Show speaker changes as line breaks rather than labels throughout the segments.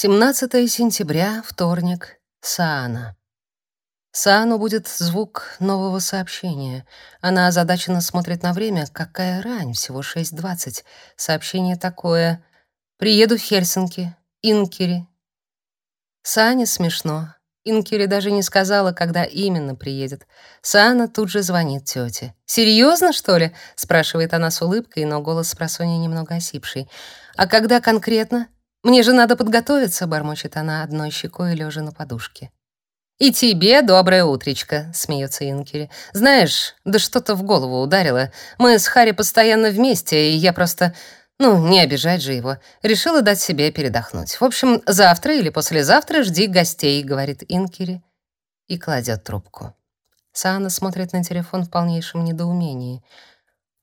17 сентября, вторник, Саана. Саану будет звук нового сообщения. Она озадаченно смотрит на время. Какая рань, всего 6.20. Сообщение такое. «Приеду в Хельсинки. Инкери». Саане смешно. Инкери даже не сказала, когда именно приедет. Саана тут же звонит тете. «Серьезно, что ли?» — спрашивает она с улыбкой, но голос с немного осипший. «А когда конкретно?» Мне же надо подготовиться, бормочет она одной щекой лежа на подушке. И тебе доброе утречко, смеется Инкери. Знаешь, да что-то в голову ударило. Мы с Хари постоянно вместе, и я просто ну, не обижать же его. Решила дать себе передохнуть. В общем, завтра или послезавтра жди гостей, говорит Инкери и кладет трубку. Саана смотрит на телефон в полнейшем недоумении.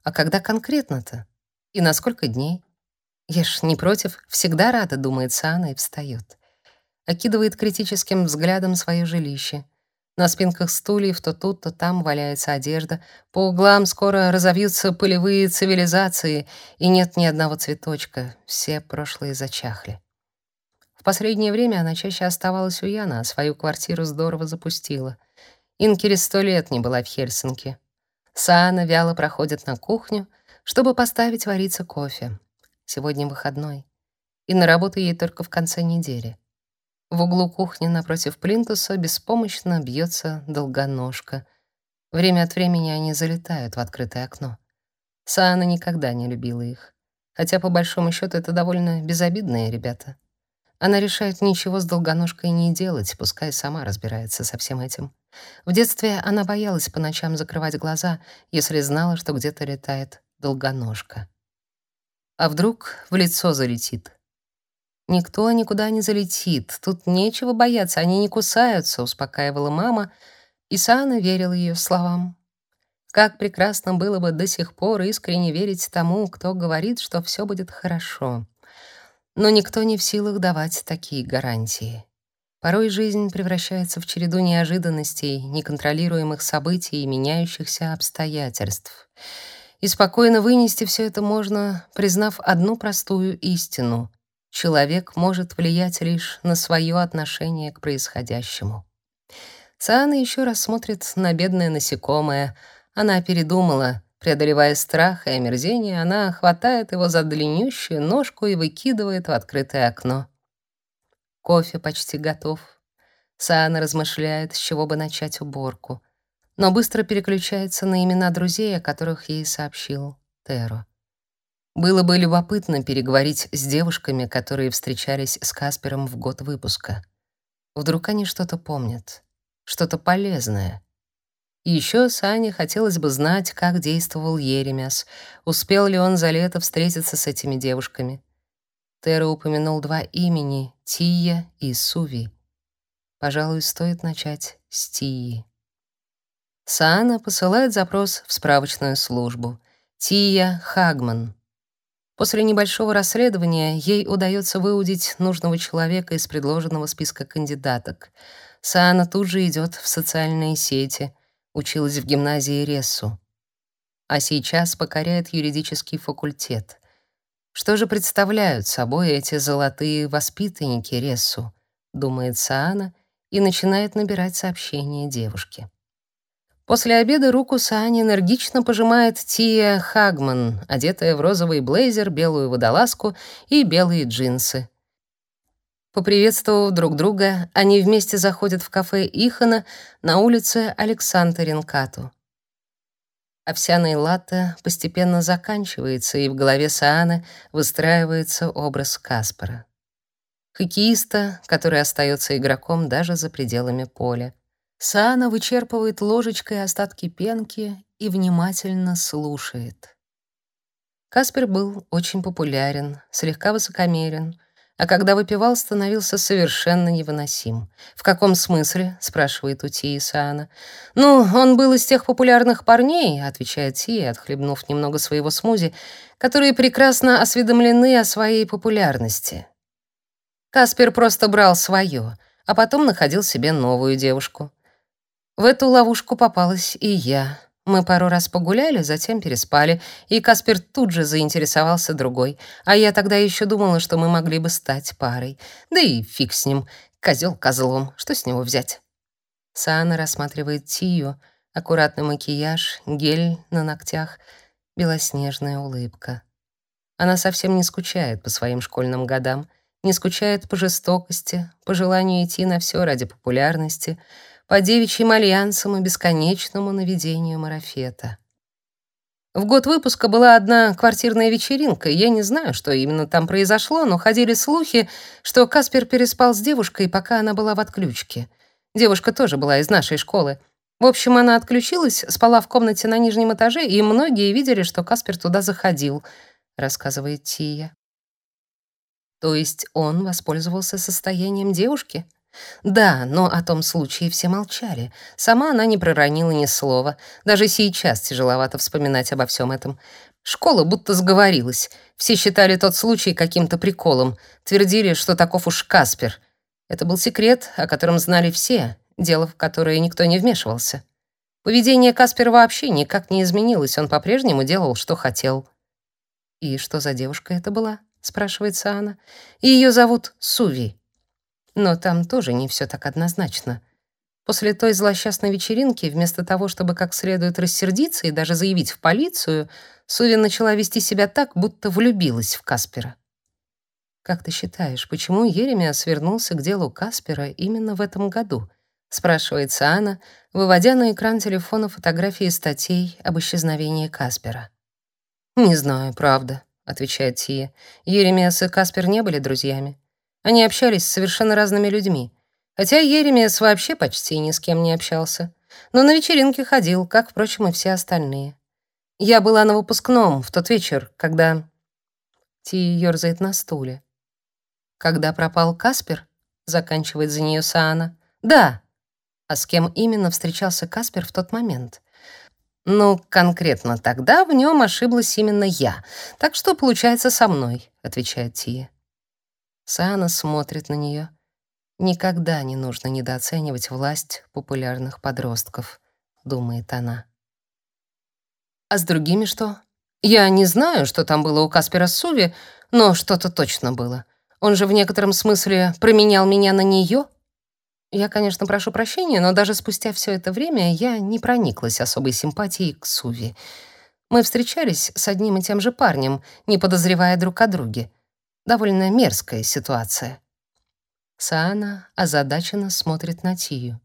А когда конкретно-то? И на сколько дней? Я ж не против, всегда рада, думает Сана и встает. Окидывает критическим взглядом свое жилище. На спинках стульев то тут, то там валяется одежда. По углам скоро разовьются полевые цивилизации, и нет ни одного цветочка. Все прошлые зачахли. В последнее время она чаще оставалась у Яна, а свою квартиру здорово запустила. Инкери сто лет не была в Хельсинки. Саана вяло проходит на кухню, чтобы поставить вариться кофе. Сегодня выходной. И на работу ей только в конце недели. В углу кухни напротив плинтуса беспомощно бьется долгоножка. Время от времени они залетают в открытое окно. Саана никогда не любила их. Хотя, по большому счету, это довольно безобидные ребята. Она решает ничего с долгоножкой не делать, пускай сама разбирается со всем этим. В детстве она боялась по ночам закрывать глаза, если знала, что где-то летает долгоножка. А вдруг в лицо залетит? Никто никуда не залетит. Тут нечего бояться, они не кусаются, успокаивала мама, и Сана верил ее словам. Как прекрасно было бы до сих пор искренне верить тому, кто говорит, что все будет хорошо. Но никто не в силах давать такие гарантии. Порой жизнь превращается в череду неожиданностей, неконтролируемых событий и меняющихся обстоятельств. И спокойно вынести все это можно, признав одну простую истину. Человек может влиять лишь на свое отношение к происходящему. Саана еще раз смотрит на бедное насекомое. Она передумала. Преодолевая страх и омерзение, она хватает его за длиннющую ножку и выкидывает в открытое окно. Кофе почти готов. Саана размышляет, с чего бы начать уборку но быстро переключается на имена друзей, о которых ей сообщил Теро. Было бы любопытно переговорить с девушками, которые встречались с Каспером в год выпуска. Вдруг они что-то помнят, что-то полезное. И еще Сане хотелось бы знать, как действовал Еремяс, успел ли он за лето встретиться с этими девушками. Теро упомянул два имени — Тия и Суви. Пожалуй, стоит начать с Тии. Саана посылает запрос в справочную службу. Тия Хагман. После небольшого расследования ей удается выудить нужного человека из предложенного списка кандидаток. Саана тут же идет в социальные сети, училась в гимназии Рессу. А сейчас покоряет юридический факультет. Что же представляют собой эти золотые воспитанники Рессу, думает Саана и начинает набирать сообщения девушке. После обеда руку Саани энергично пожимает Тия Хагман, одетая в розовый блейзер, белую водолазку и белые джинсы. Поприветствовав друг друга, они вместе заходят в кафе Ихана на улице Александринкату. Овсяный латте постепенно заканчивается, и в голове Сааны выстраивается образ Каспара. Хоккеиста, который остается игроком даже за пределами поля. Саана вычерпывает ложечкой остатки пенки и внимательно слушает. Каспер был очень популярен, слегка высокомерен, а когда выпивал, становился совершенно невыносим. «В каком смысле?» — спрашивает у Тии Саана. «Ну, он был из тех популярных парней», — отвечает Тия, отхлебнув немного своего смузи, которые прекрасно осведомлены о своей популярности. Каспер просто брал свое, а потом находил себе новую девушку. В эту ловушку попалась и я. Мы пару раз погуляли, затем переспали, и Каспер тут же заинтересовался другой. А я тогда еще думала, что мы могли бы стать парой. Да и фиг с ним, козел козлом, что с него взять? Саана рассматривает Тию, аккуратный макияж, гель на ногтях, белоснежная улыбка. Она совсем не скучает по своим школьным годам, не скучает по жестокости, по желанию идти на все ради популярности — по девичьим альянсам и бесконечному наведению марафета. В год выпуска была одна квартирная вечеринка, я не знаю, что именно там произошло, но ходили слухи, что Каспер переспал с девушкой, пока она была в отключке. Девушка тоже была из нашей школы. В общем, она отключилась, спала в комнате на нижнем этаже, и многие видели, что Каспер туда заходил, рассказывает Тия. То есть он воспользовался состоянием девушки? Да, но о том случае все молчали. Сама она не проронила ни слова. Даже сейчас тяжеловато вспоминать обо всем этом. Школа будто сговорилась. Все считали тот случай каким-то приколом. Твердили, что таков уж Каспер. Это был секрет, о котором знали все, дело в которое никто не вмешивался. Поведение Каспера вообще никак не изменилось, он по-прежнему делал, что хотел. «И что за девушка это была?» — спрашивается она. «Ее зовут Суви». Но там тоже не все так однозначно. После той злосчастной вечеринки, вместо того, чтобы как следует рассердиться и даже заявить в полицию, Суви начала вести себя так, будто влюбилась в Каспера. «Как ты считаешь, почему Еремия свернулся к делу Каспера именно в этом году?» — спрашивает Анна, выводя на экран телефона фотографии статей об исчезновении Каспера. «Не знаю, правда», — отвечает Тия. «Еремиас и Каспер не были друзьями. Они общались с совершенно разными людьми. Хотя Еремиас вообще почти ни с кем не общался. Но на вечеринки ходил, как, впрочем, и все остальные. Я была на выпускном в тот вечер, когда... Ти ёрзает на стуле. Когда пропал Каспер, заканчивает за нее Саана. Да. А с кем именно встречался Каспер в тот момент? Ну, конкретно тогда в нем ошиблась именно я. Так что получается со мной, отвечает Тия. Саана смотрит на нее. Никогда не нужно недооценивать власть популярных подростков, думает она. А с другими что? Я не знаю, что там было у Каспера Суви, но что-то точно было. Он же в некотором смысле променял меня на нее. Я, конечно, прошу прощения, но даже спустя все это время я не прониклась особой симпатией к Суви. Мы встречались с одним и тем же парнем, не подозревая друг о друге. Довольно мерзкая ситуация. Саана озадаченно смотрит на Тию.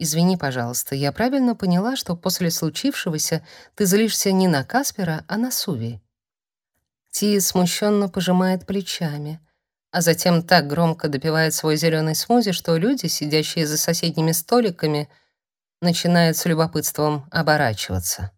«Извини, пожалуйста, я правильно поняла, что после случившегося ты злишься не на Каспера, а на Суви?» Тия смущенно пожимает плечами, а затем так громко допивает свой зеленый смузи, что люди, сидящие за соседними столиками, начинают с любопытством оборачиваться.